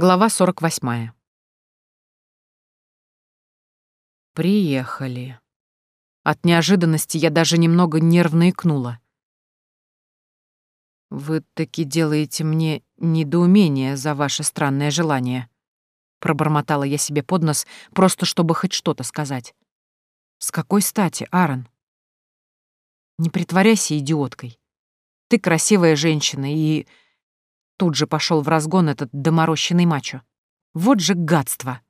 Глава 48. Приехали. От неожиданности я даже немного нервно икнула. «Вы таки делаете мне недоумение за ваше странное желание», — пробормотала я себе под нос, просто чтобы хоть что-то сказать. «С какой стати, Аарон?» «Не притворяйся идиоткой. Ты красивая женщина, и...» Тут же пошел в разгон этот доморощенный мачо. Вот же гадство!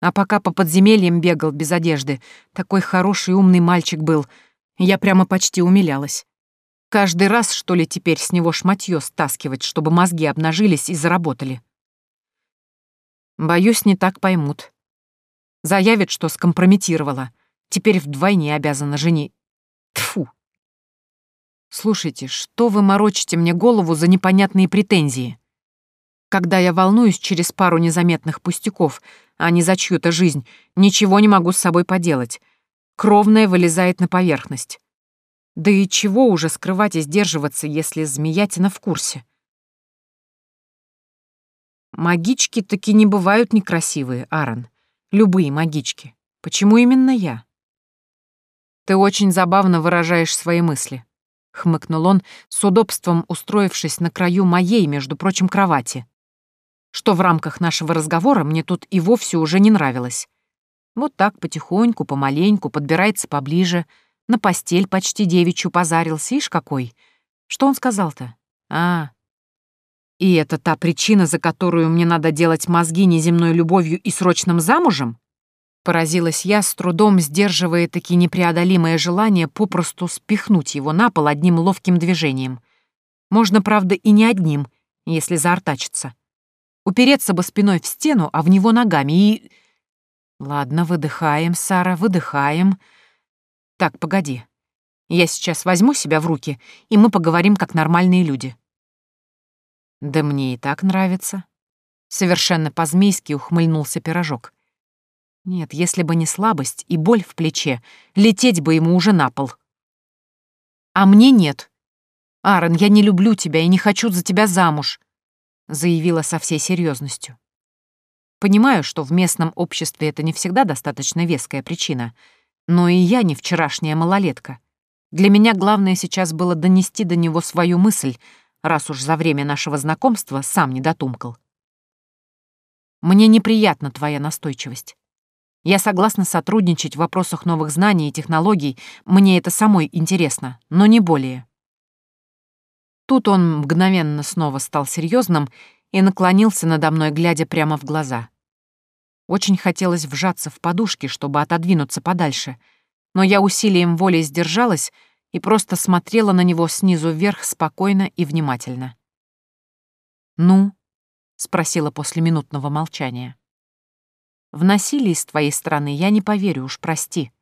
А пока по подземельям бегал без одежды, такой хороший умный мальчик был, я прямо почти умилялась. Каждый раз, что ли, теперь с него шматье стаскивать, чтобы мозги обнажились и заработали. Боюсь, не так поймут. Заявит, что скомпрометировала. Теперь вдвойне обязана жени... Слушайте, что вы морочите мне голову за непонятные претензии? Когда я волнуюсь через пару незаметных пустяков, а не за чью-то жизнь, ничего не могу с собой поделать. Кровное вылезает на поверхность. Да и чего уже скрывать и сдерживаться, если змеятина в курсе? Магички таки не бывают некрасивые, Аарон. Любые магички. Почему именно я? Ты очень забавно выражаешь свои мысли хмыкнул он, с удобством устроившись на краю моей, между прочим, кровати. Что в рамках нашего разговора мне тут и вовсе уже не нравилось. Вот так потихоньку, помаленьку подбирается поближе, на постель почти девичью позарился, ишь какой. Что он сказал-то? А, и это та причина, за которую мне надо делать мозги неземной любовью и срочным замужем? Поразилась я, с трудом сдерживая таки непреодолимое желание попросту спихнуть его на пол одним ловким движением. Можно, правда, и не одним, если заортачиться. Упереться бы спиной в стену, а в него ногами и... Ладно, выдыхаем, Сара, выдыхаем. Так, погоди. Я сейчас возьму себя в руки, и мы поговорим как нормальные люди. Да мне и так нравится. Совершенно по-змейски ухмыльнулся пирожок. Нет, если бы не слабость и боль в плече, лететь бы ему уже на пол. А мне нет. Аарон, я не люблю тебя и не хочу за тебя замуж, заявила со всей серьезностью. Понимаю, что в местном обществе это не всегда достаточно веская причина, но и я не вчерашняя малолетка. Для меня главное сейчас было донести до него свою мысль, раз уж за время нашего знакомства сам не дотумкал. Мне неприятна твоя настойчивость. Я согласна сотрудничать в вопросах новых знаний и технологий, мне это самой интересно, но не более. Тут он мгновенно снова стал серьезным и наклонился надо мной, глядя прямо в глаза. Очень хотелось вжаться в подушки, чтобы отодвинуться подальше, но я усилием воли сдержалась и просто смотрела на него снизу вверх спокойно и внимательно. «Ну?» — спросила после минутного молчания. В насилии с твоей стороны я не поверю, уж прости.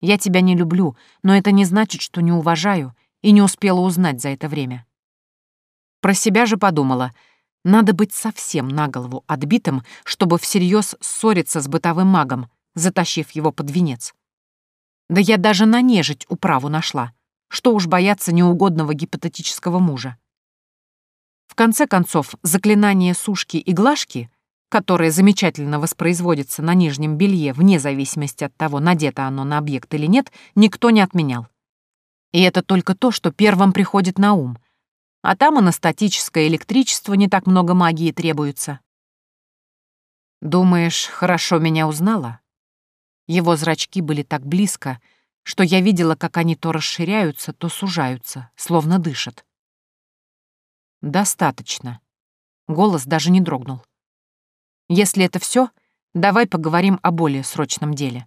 Я тебя не люблю, но это не значит, что не уважаю и не успела узнать за это время. Про себя же подумала, надо быть совсем на голову отбитым, чтобы всерьез ссориться с бытовым магом, затащив его под венец. Да я даже на нежить управу нашла. Что уж бояться неугодного гипотетического мужа. В конце концов, заклинание сушки и глажки которое замечательно воспроизводится на нижнем белье вне зависимости от того, надето оно на объект или нет, никто не отменял. И это только то, что первым приходит на ум. А там и на статическое электричество не так много магии требуется. «Думаешь, хорошо меня узнала?» Его зрачки были так близко, что я видела, как они то расширяются, то сужаются, словно дышат. «Достаточно». Голос даже не дрогнул. Если это все, давай поговорим о более срочном деле.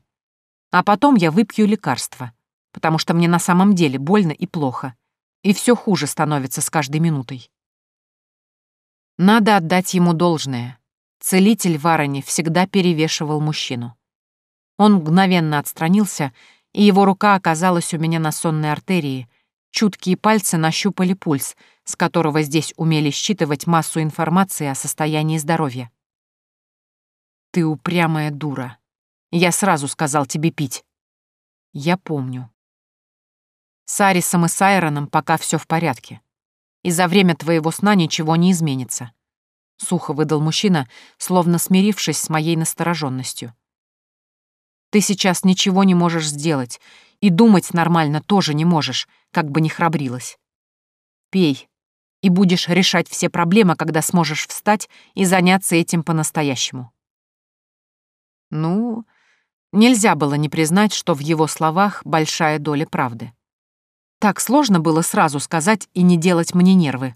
А потом я выпью лекарство, потому что мне на самом деле больно и плохо, и все хуже становится с каждой минутой. Надо отдать ему должное. Целитель в всегда перевешивал мужчину. Он мгновенно отстранился, и его рука оказалась у меня на сонной артерии. Чуткие пальцы нащупали пульс, с которого здесь умели считывать массу информации о состоянии здоровья. Ты упрямая дура. Я сразу сказал тебе пить. Я помню. С Арисом и Сайроном пока все в порядке. И за время твоего сна ничего не изменится. — сухо выдал мужчина, словно смирившись с моей настороженностью. «Ты сейчас ничего не можешь сделать, и думать нормально тоже не можешь, как бы ни храбрилась. Пей, и будешь решать все проблемы, когда сможешь встать и заняться этим по-настоящему». Ну, нельзя было не признать, что в его словах большая доля правды. Так сложно было сразу сказать и не делать мне нервы.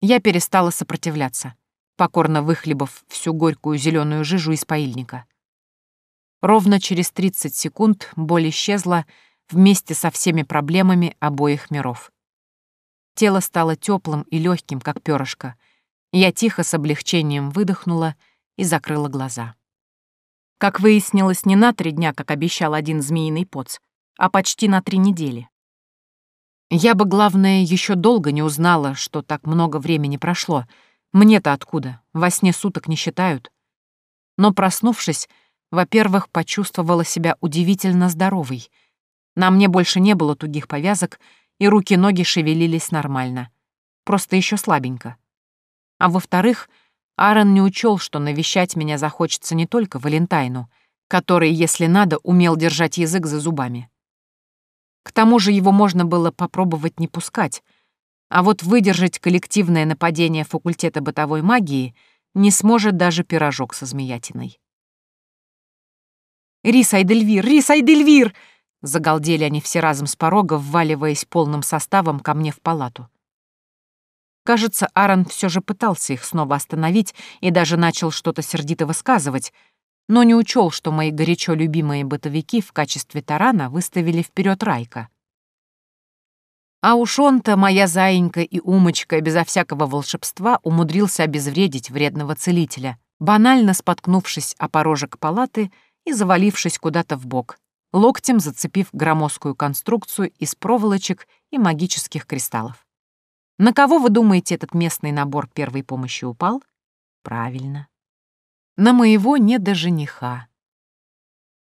Я перестала сопротивляться, покорно выхлебав всю горькую зеленую жижу из паильника. Ровно через 30 секунд боль исчезла вместе со всеми проблемами обоих миров. Тело стало теплым и легким, как перышко. Я тихо с облегчением выдохнула и закрыла глаза. Как выяснилось, не на три дня, как обещал один змеиный поц, а почти на три недели. Я бы, главное, еще долго не узнала, что так много времени прошло. Мне-то откуда? Во сне суток не считают. Но, проснувшись, во-первых, почувствовала себя удивительно здоровой. На мне больше не было тугих повязок, и руки-ноги шевелились нормально. Просто еще слабенько. А во-вторых, Аарон не учел, что навещать меня захочется не только Валентайну, который, если надо, умел держать язык за зубами. К тому же его можно было попробовать не пускать, а вот выдержать коллективное нападение факультета бытовой магии не сможет даже пирожок со змеятиной. «Рис Айдельвир! Рис Айдельвир!» Загалдели они все разом с порога, вваливаясь полным составом ко мне в палату. Кажется, Аарон все же пытался их снова остановить и даже начал что-то сердито высказывать, но не учел, что мои горячо любимые бытовики в качестве тарана выставили вперед Райка. А уж он-то, моя заинька и умочка, безо всякого волшебства умудрился обезвредить вредного целителя, банально споткнувшись о порожек палаты и завалившись куда-то в бок, локтем зацепив громоздкую конструкцию из проволочек и магических кристаллов. На кого, вы думаете, этот местный набор первой помощи упал? Правильно, на моего не до жениха.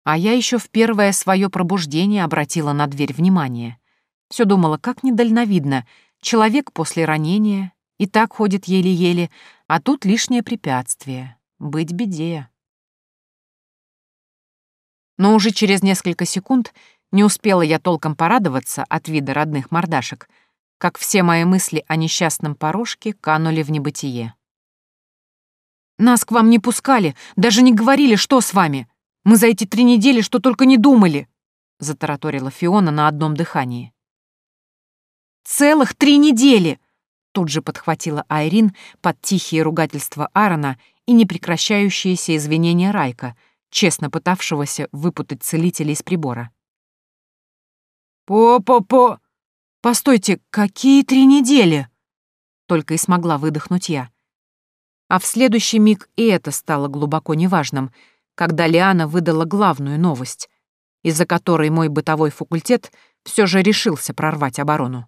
А я еще в первое свое пробуждение обратила на дверь внимание. Все думала, как недальновидно. Человек после ранения и так ходит еле-еле, а тут лишнее препятствие. Быть беде. Но уже через несколько секунд не успела я толком порадоваться от вида родных мордашек, как все мои мысли о несчастном порожке канули в небытие. Нас к вам не пускали, даже не говорили, что с вами. Мы за эти три недели что только не думали», — затараторила Фиона на одном дыхании. «Целых три недели!» Тут же подхватила Айрин под тихие ругательства Аарона и непрекращающиеся извинения Райка, честно пытавшегося выпутать целителя из прибора. «По-по-по! Постойте, какие три недели?» Только и смогла выдохнуть я. А в следующий миг и это стало глубоко неважным, когда Лиана выдала главную новость, из-за которой мой бытовой факультет все же решился прорвать оборону.